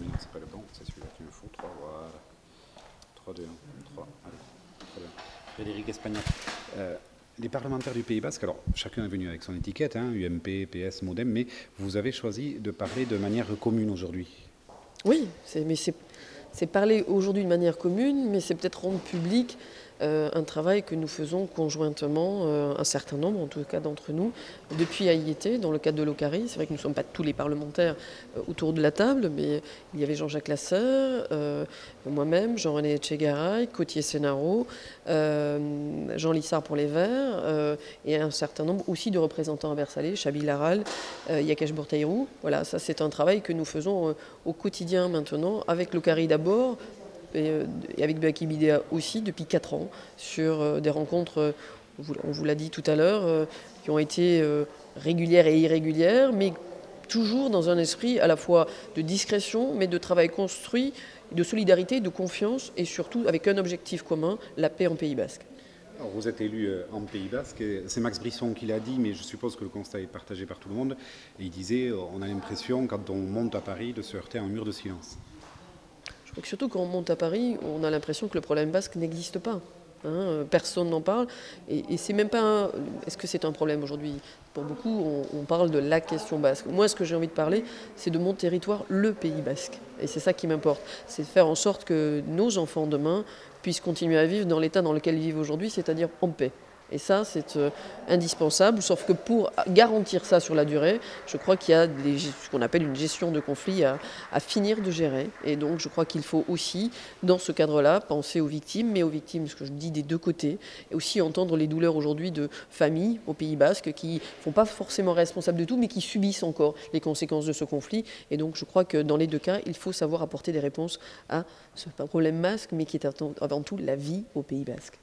Mais non, c'est pas le bon, c'est celui-là qu'il me faut. 3, voilà. 3, 2, 1, 3. Allez, très bien. Frédéric Espagnac. Euh, les parlementaires du Pays Basque, alors chacun est venu avec son étiquette, hein, UMP, PS, Modem, mais vous avez choisi de parler de manière commune aujourd'hui. Oui, mais c'est parler aujourd'hui de manière commune, mais c'est peut-être rendre public euh, un travail que nous faisons conjointement, euh, un certain nombre en tout cas d'entre nous, depuis AIET, dans le cadre de l'OCARI. C'est vrai que nous ne sommes pas tous les parlementaires euh, autour de la table, mais il y avait Jean-Jacques Lasserre, moi-même, Jean-René Etchegaray, Cotier Sénaro, Jean Lissard pour les Verts, et un certain nombre aussi de représentants à Versalé, Chabi Laral, Yakesh Bourtaïrou. Voilà, ça c'est un travail que nous faisons au quotidien maintenant, avec l'OCARI d'abord, et, avec Beaki Bidea aussi depuis 4 ans sur euh, des rencontres, euh, on vous l'a dit tout à l'heure, qui ont été régulières et irrégulières, mais toujours dans un esprit à la fois de discrétion, mais de travail construit, de solidarité, de confiance, et surtout avec un objectif commun, la paix en Pays Basque. Vous êtes élu en Pays Basque, c'est Max Brisson qui l'a dit, mais je suppose que le constat est partagé par tout le monde. Et il disait, on a l'impression, quand on monte à Paris, de se heurter à un mur de silence. Surtout quand on monte à Paris, on a l'impression que le problème basque n'existe pas. Hein, euh, personne n'en parle. Et, c'est même pas. Est-ce que c'est un problème aujourd'hui? Pour beaucoup, on, parle de la question basque. Moi, ce que j'ai envie de parler, c'est de mon territoire, le Pays basque. Et c'est ça qui m'importe. C'est de faire en sorte que nos enfants demain puissent continuer à vivre dans l'état dans lequel ils vivent aujourd'hui, c'est-à-dire en paix. Et ça, c'est euh, indispensable, sauf que pour garantir ça sur la durée, je crois qu'il y a ce qu'on appelle une gestion de conflit à, finir de gérer. Et donc, je crois qu'il faut aussi, dans ce cadre-là, penser aux victimes, mais aux victimes, ce que je dis des deux côtés, et aussi entendre les douleurs aujourd'hui de familles au Pays Basque qui ne font pas forcément responsables de tout, mais qui subissent encore les conséquences de ce conflit. Et donc, je crois que dans les deux cas, il faut savoir apporter des réponses à ce problème masque, mais qui est avant tout la vie au Pays Basque.